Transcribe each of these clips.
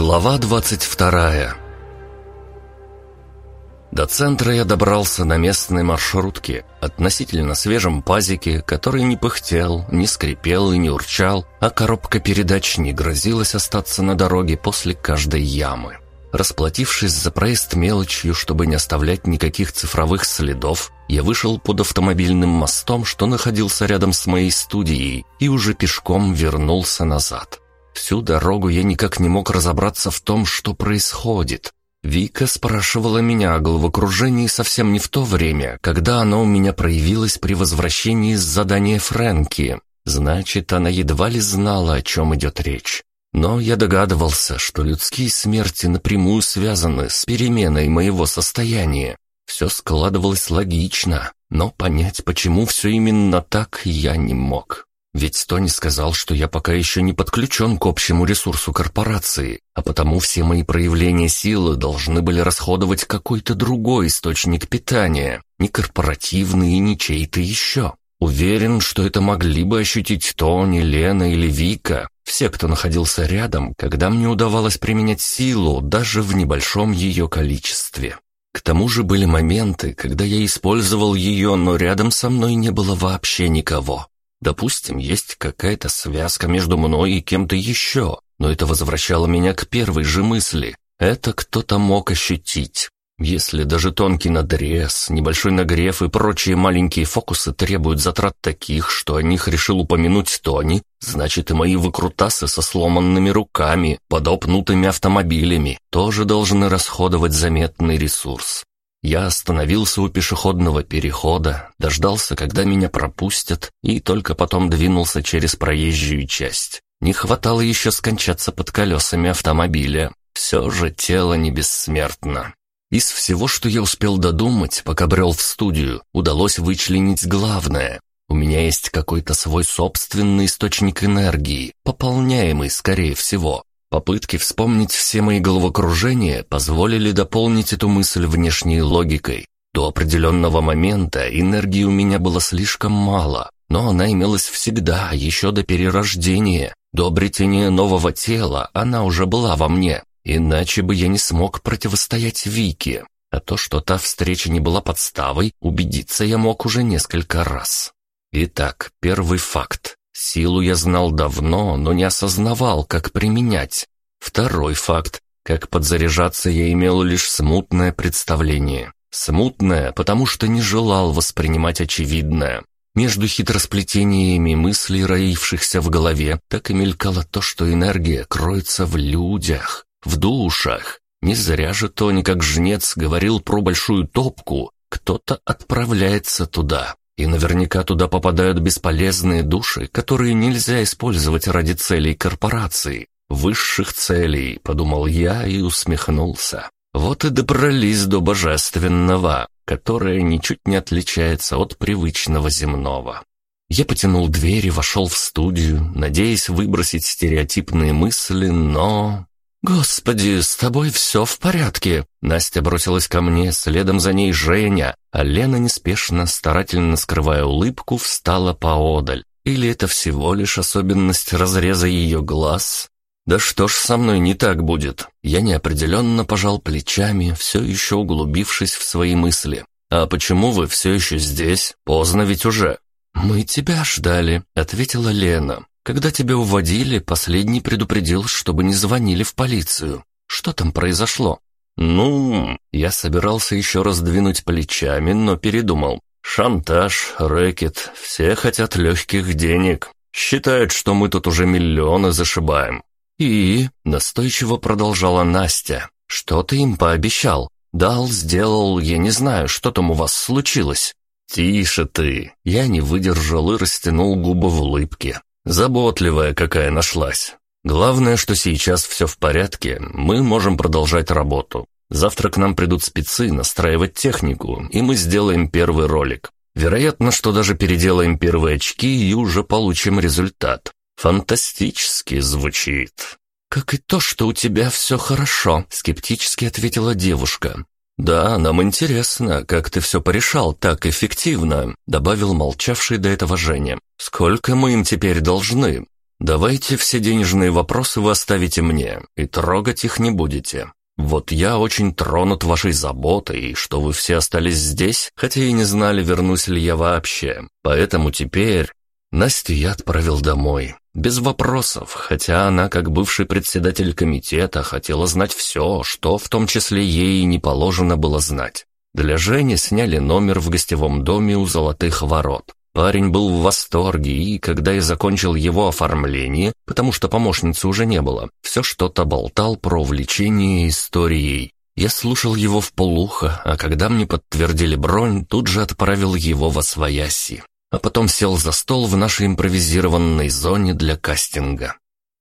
Глава 22 До центра я добрался на местной маршрутке, относительно свежем пазике, который не пыхтел, не скрипел и не урчал, а коробка передач не грозилась остаться на дороге после каждой ямы. Расплатившись за проезд мелочью, чтобы не оставлять никаких цифровых следов, я вышел под автомобильным мостом, что находился рядом с моей студией, и уже пешком вернулся назад. Всю дорогу я никак не мог разобраться в том, что происходит. Вика спрашивала меня о головокружении совсем не в то время, когда оно у меня проявилось при возвращении с задания Фрэнки. Значит, она едва ли знала, о чем идет речь. Но я догадывался, что людские смерти напрямую связаны с переменой моего состояния. Все складывалось логично, но понять, почему все именно так, я не мог. Ведь Тони сказал, что я пока еще не подключен к общему ресурсу корпорации, а потому все мои проявления силы должны были расходовать какой-то другой источник питания, не корпоративный и не чей-то еще. Уверен, что это могли бы ощутить Тони, Лена или Вика, все, кто находился рядом, когда мне удавалось применять силу даже в небольшом ее количестве. К тому же были моменты, когда я использовал ее, но рядом со мной не было вообще никого. Допустим, есть какая-то связка между мной и кем-то еще, но это возвращало меня к первой же мысли. Это кто-то мог ощутить. Если даже тонкий надрез, небольшой нагрев и прочие маленькие фокусы требуют затрат таких, что о них решил упомянуть Тони, значит и мои выкрутасы со сломанными руками, подопнутыми автомобилями, тоже должны расходовать заметный ресурс. Я остановился у пешеходного перехода, дождался, когда меня пропустят, и только потом двинулся через проезжую часть. Не хватало еще скончаться под колесами автомобиля. Все же тело не бессмертно. Из всего, что я успел додумать, пока брел в студию, удалось вычленить главное. У меня есть какой-то свой собственный источник энергии, пополняемый, скорее всего. Попытки вспомнить все мои головокружения позволили дополнить эту мысль внешней логикой. До определенного момента энергии у меня было слишком мало, но она имелась всегда, еще до перерождения. До обретения нового тела она уже была во мне, иначе бы я не смог противостоять Вике. А то, что та встреча не была подставой, убедиться я мог уже несколько раз. Итак, первый факт. Силу я знал давно, но не осознавал, как применять. Второй факт. Как подзаряжаться я имел лишь смутное представление. Смутное, потому что не желал воспринимать очевидное. Между хитросплетениями мыслей, роившихся в голове, так и мелькало то, что энергия кроется в людях, в душах. Не зря же Тони, как жнец, говорил про большую топку. Кто-то отправляется туда. И наверняка туда попадают бесполезные души, которые нельзя использовать ради целей корпорации. Высших целей, подумал я и усмехнулся. Вот и добрались до божественного, которое ничуть не отличается от привычного земного. Я потянул дверь и вошел в студию, надеясь выбросить стереотипные мысли, но... «Господи, с тобой все в порядке!» Настя бросилась ко мне, следом за ней Женя, а Лена неспешно, старательно скрывая улыбку, встала поодаль. Или это всего лишь особенность разреза ее глаз? Да что ж со мной не так будет? Я неопределенно пожал плечами, все еще углубившись в свои мысли. «А почему вы все еще здесь? Поздно ведь уже». «Мы тебя ждали», — ответила Лена. Когда тебя уводили, последний предупредил, чтобы не звонили в полицию. Что там произошло? Ну, я собирался еще раз двинуть плечами, но передумал. Шантаж, рэкет, все хотят легких денег. Считают, что мы тут уже миллионы зашибаем. И, настойчиво продолжала Настя, что ты им пообещал? Дал, сделал, я не знаю, что там у вас случилось. «Тише ты!» Я не выдержал и растянул губы в улыбке. Заботливая какая нашлась. Главное, что сейчас все в порядке, мы можем продолжать работу. Завтра к нам придут спецы настраивать технику, и мы сделаем первый ролик. Вероятно, что даже переделаем первые очки и уже получим результат. Фантастически звучит. «Как и то, что у тебя все хорошо», — скептически ответила девушка. «Да, нам интересно, как ты все порешал так эффективно», — добавил молчавший до этого Женя. «Сколько мы им теперь должны?» Давайте все денежные вопросы вы оставите мне, и трогать их не будете. Вот я очень тронут вашей заботой, что вы все остались здесь, хотя и не знали, вернусь ли я вообще. Поэтому теперь Настю я отправил домой. Без вопросов, хотя она, как бывший председатель комитета, хотела знать все, что в том числе ей не положено было знать. Для Жени сняли номер в гостевом доме у Золотых Ворот. Парень был в восторге, и когда я закончил его оформление, потому что помощницы уже не было, все что-то болтал про увлечение историей. Я слушал его в полухо, а когда мне подтвердили бронь, тут же отправил его во свояси а потом сел за стол в нашей импровизированной зоне для кастинга.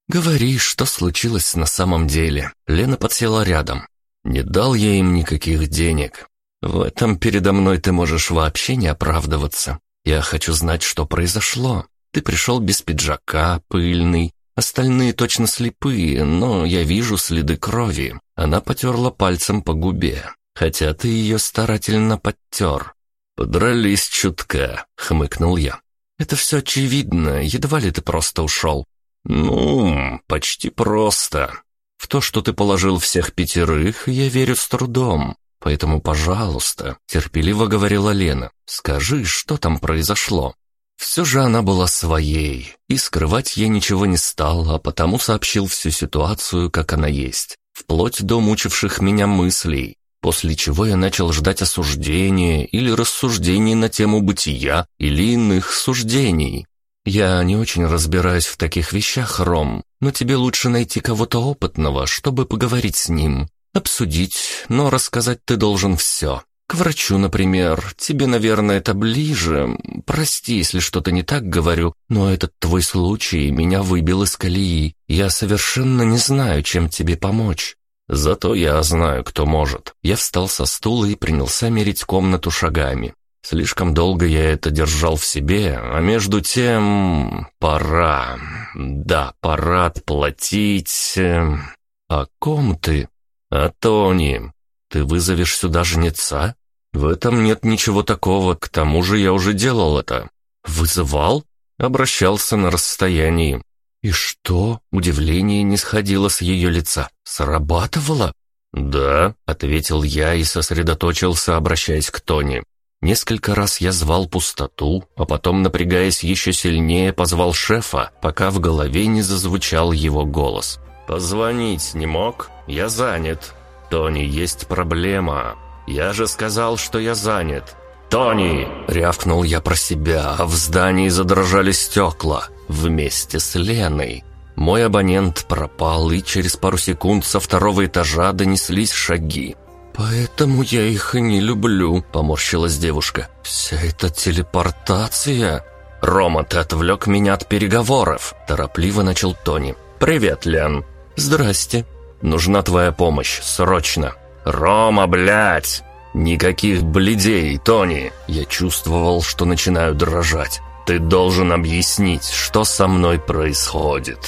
«Говори, что случилось на самом деле?» Лена подсела рядом. «Не дал я им никаких денег. В этом передо мной ты можешь вообще не оправдываться. Я хочу знать, что произошло. Ты пришел без пиджака, пыльный. Остальные точно слепые, но я вижу следы крови». Она потерла пальцем по губе, хотя ты ее старательно подтер. «Подрались чутка», — хмыкнул я. «Это все очевидно, едва ли ты просто ушел». «Ну, почти просто. В то, что ты положил всех пятерых, я верю с трудом. Поэтому, пожалуйста», — терпеливо говорила Лена, — «скажи, что там произошло». Все же она была своей, и скрывать я ничего не стал, а потому сообщил всю ситуацию, как она есть, вплоть до мучивших меня мыслей, после чего я начал ждать осуждения или рассуждений на тему бытия или иных суждений. Я не очень разбираюсь в таких вещах, Ром, но тебе лучше найти кого-то опытного, чтобы поговорить с ним, обсудить, но рассказать ты должен все. К врачу, например, тебе, наверное, это ближе. Прости, если что-то не так говорю, но этот твой случай меня выбил из колеи. Я совершенно не знаю, чем тебе помочь. Зато я знаю, кто может. Я встал со стула и принялся мерить комнату шагами. Слишком долго я это держал в себе, а между тем... Пора... Да, пора отплатить... О а ком ты? О Тони. Ты вызовешь сюда жнеца? В этом нет ничего такого, к тому же я уже делал это. Вызывал? Обращался на расстоянии. «И что?» — удивление не сходило с ее лица. «Срабатывало?» «Да», — ответил я и сосредоточился, обращаясь к Тони. Несколько раз я звал пустоту, а потом, напрягаясь еще сильнее, позвал шефа, пока в голове не зазвучал его голос. «Позвонить не мог? Я занят. Тони, есть проблема. Я же сказал, что я занят. «Тони!» — рявкнул я про себя, а в здании задрожали стекла вместе с Леной. Мой абонент пропал, и через пару секунд со второго этажа донеслись шаги. «Поэтому я их и не люблю», — поморщилась девушка. «Вся эта телепортация...» «Рома, ты отвлек меня от переговоров», — торопливо начал Тони. «Привет, Лен». «Здрасте». «Нужна твоя помощь, срочно». «Рома, блядь!» «Никаких бледей, Тони!» Я чувствовал, что начинаю дрожать. «Ты должен объяснить, что со мной происходит».